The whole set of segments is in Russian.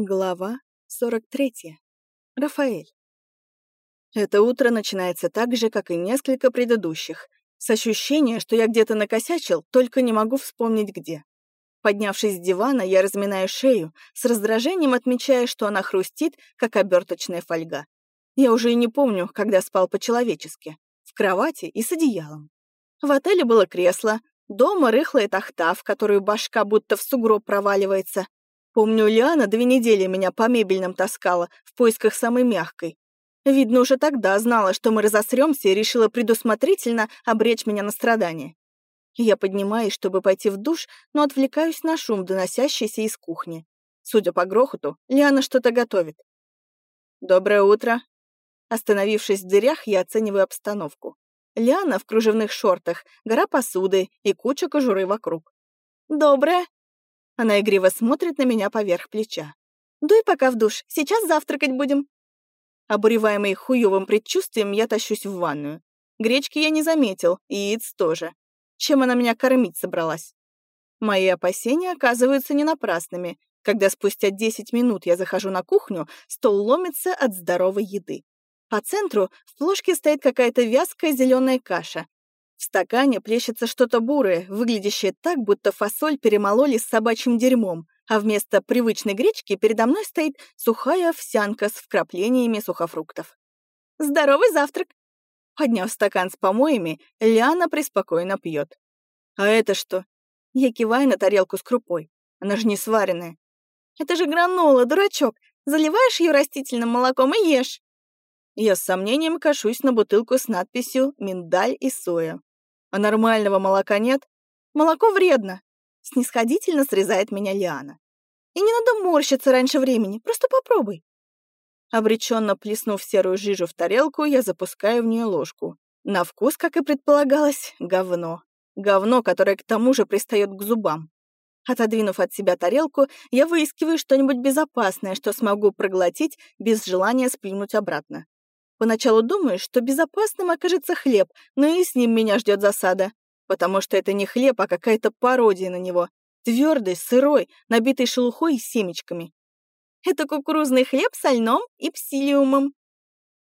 Глава 43. Рафаэль. Это утро начинается так же, как и несколько предыдущих, с ощущения, что я где-то накосячил, только не могу вспомнить где. Поднявшись с дивана, я разминаю шею, с раздражением отмечая, что она хрустит, как оберточная фольга. Я уже и не помню, когда спал по-человечески. В кровати и с одеялом. В отеле было кресло, дома рыхлая тахта, в которую башка будто в сугроб проваливается, Помню, Лиана две недели меня по мебельным таскала в поисках самой мягкой. Видно, уже тогда знала, что мы разосремся и решила предусмотрительно обречь меня на страдания. Я поднимаюсь, чтобы пойти в душ, но отвлекаюсь на шум, доносящийся из кухни. Судя по грохоту, Лиана что-то готовит. «Доброе утро!» Остановившись в дверях, я оцениваю обстановку. Лиана в кружевных шортах, гора посуды и куча кожуры вокруг. «Доброе!» Она игриво смотрит на меня поверх плеча. «Дуй пока в душ, сейчас завтракать будем». Обуреваемый хуёвым предчувствием, я тащусь в ванную. Гречки я не заметил, и яиц тоже. Чем она меня кормить собралась? Мои опасения оказываются не напрасными. Когда спустя 10 минут я захожу на кухню, стол ломится от здоровой еды. По центру в плошке стоит какая-то вязкая зеленая каша, в стакане плещется что-то бурое, выглядящее так, будто фасоль перемололи с собачьим дерьмом, а вместо привычной гречки передо мной стоит сухая овсянка с вкраплениями сухофруктов. «Здоровый завтрак!» Подняв стакан с помоями, Лиана преспокойно пьет. «А это что?» Я киваю на тарелку с крупой. Она же не сваренная. «Это же гранола, дурачок! Заливаешь ее растительным молоком и ешь!» Я с сомнением кашусь на бутылку с надписью «Миндаль и соя». А нормального молока нет? Молоко вредно. Снисходительно срезает меня Лиана. И не надо морщиться раньше времени, просто попробуй. Обреченно плеснув серую жижу в тарелку, я запускаю в нее ложку. На вкус, как и предполагалось, говно. Говно, которое к тому же пристает к зубам. Отодвинув от себя тарелку, я выискиваю что-нибудь безопасное, что смогу проглотить без желания сплюнуть обратно. Поначалу думаешь, что безопасным окажется хлеб, но и с ним меня ждет засада. Потому что это не хлеб, а какая-то пародия на него. Твердый, сырой, набитый шелухой и семечками. Это кукурузный хлеб со льном и псилиумом.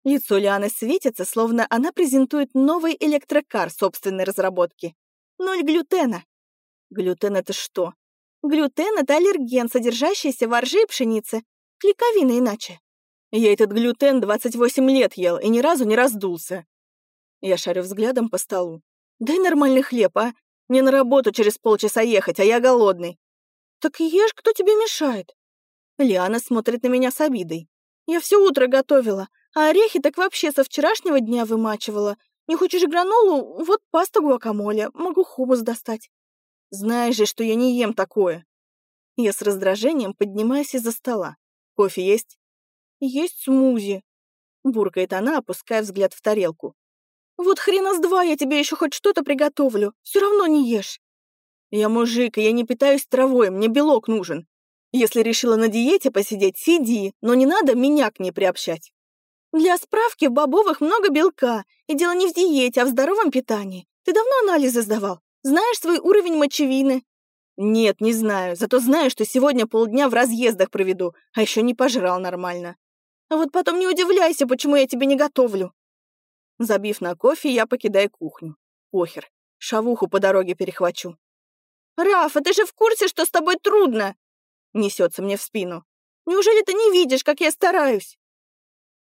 Лицо Лианы светится, словно она презентует новый электрокар собственной разработки. Ноль глютена. Глютен — это что? Глютен — это аллерген, содержащийся в ржи и пшенице. Клейковина иначе. Я этот глютен 28 лет ел и ни разу не раздулся. Я шарю взглядом по столу. Дай нормальный хлеб, а? Мне на работу через полчаса ехать, а я голодный. Так ешь, кто тебе мешает? Лиана смотрит на меня с обидой. Я все утро готовила, а орехи так вообще со вчерашнего дня вымачивала. Не хочешь гранолу? Вот паста гуакамоле, могу хумус достать. Знаешь же, что я не ем такое. Я с раздражением поднимаюсь из-за стола. Кофе есть? «Есть смузи», — буркает она, опуская взгляд в тарелку. «Вот хрена с два я тебе еще хоть что-то приготовлю, все равно не ешь». «Я мужик, и я не питаюсь травой, мне белок нужен. Если решила на диете посидеть, сиди, но не надо меня к ней приобщать». «Для справки в бобовых много белка, и дело не в диете, а в здоровом питании. Ты давно анализы сдавал? Знаешь свой уровень мочевины?» «Нет, не знаю, зато знаю, что сегодня полдня в разъездах проведу, а еще не пожрал нормально. А вот потом не удивляйся, почему я тебе не готовлю. Забив на кофе, я покидаю кухню. Похер, шавуху по дороге перехвачу. «Рафа, ты же в курсе, что с тобой трудно?» Несется мне в спину. «Неужели ты не видишь, как я стараюсь?»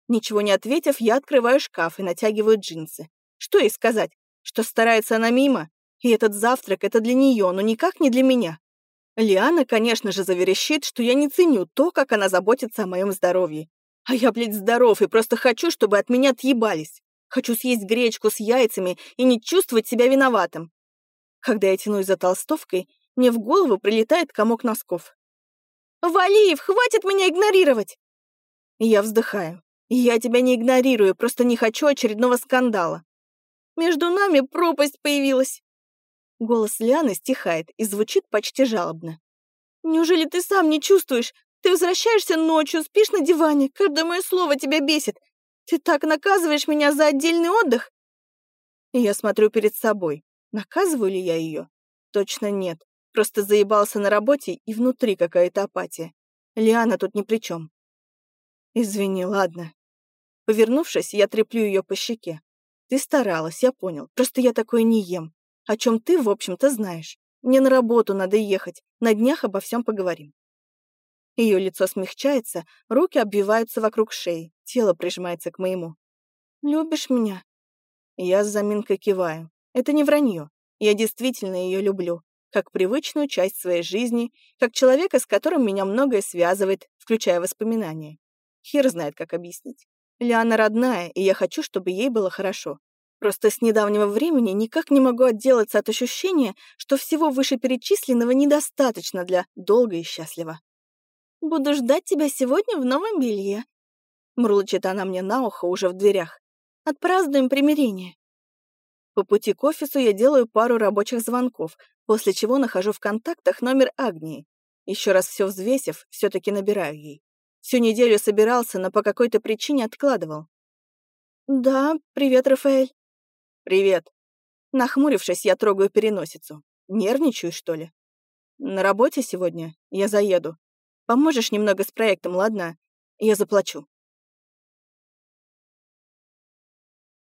Ничего не ответив, я открываю шкаф и натягиваю джинсы. Что ей сказать? Что старается она мимо? И этот завтрак — это для нее, но никак не для меня. Лиана, конечно же, заверещит, что я не ценю то, как она заботится о моем здоровье. А я, блядь, здоров и просто хочу, чтобы от меня отъебались. Хочу съесть гречку с яйцами и не чувствовать себя виноватым. Когда я тянусь за толстовкой, мне в голову прилетает комок носков. «Валиев, хватит меня игнорировать!» Я вздыхаю. «Я тебя не игнорирую, просто не хочу очередного скандала. Между нами пропасть появилась!» Голос Лианы стихает и звучит почти жалобно. «Неужели ты сам не чувствуешь, ты возвращаешься ночью, спишь на диване, каждое мое слово тебя бесит. Ты так наказываешь меня за отдельный отдых. И я смотрю перед собой. Наказываю ли я ее? Точно нет. Просто заебался на работе, и внутри какая-то апатия. Лиана тут ни при чем. Извини, ладно. Повернувшись, я треплю ее по щеке. Ты старалась, я понял. Просто я такое не ем. О чем ты, в общем-то, знаешь. Мне на работу надо ехать. На днях обо всем поговорим. Ее лицо смягчается, руки обвиваются вокруг шеи, тело прижимается к моему. «Любишь меня?» Я с заминкой киваю. Это не вранье. Я действительно ее люблю. Как привычную часть своей жизни, как человека, с которым меня многое связывает, включая воспоминания. Хер знает, как объяснить. Лиана родная, и я хочу, чтобы ей было хорошо. Просто с недавнего времени никак не могу отделаться от ощущения, что всего вышеперечисленного недостаточно для долго и счастливо. «Буду ждать тебя сегодня в новом белье», — мурлычет она мне на ухо уже в дверях. «Отпразднуем примирение». По пути к офису я делаю пару рабочих звонков, после чего нахожу в контактах номер Агнии. Еще раз все взвесив, все таки набираю ей. Всю неделю собирался, но по какой-то причине откладывал. «Да, привет, Рафаэль». «Привет». Нахмурившись, я трогаю переносицу. Нервничаю, что ли? На работе сегодня? Я заеду. Поможешь немного с проектом, ладно? Я заплачу.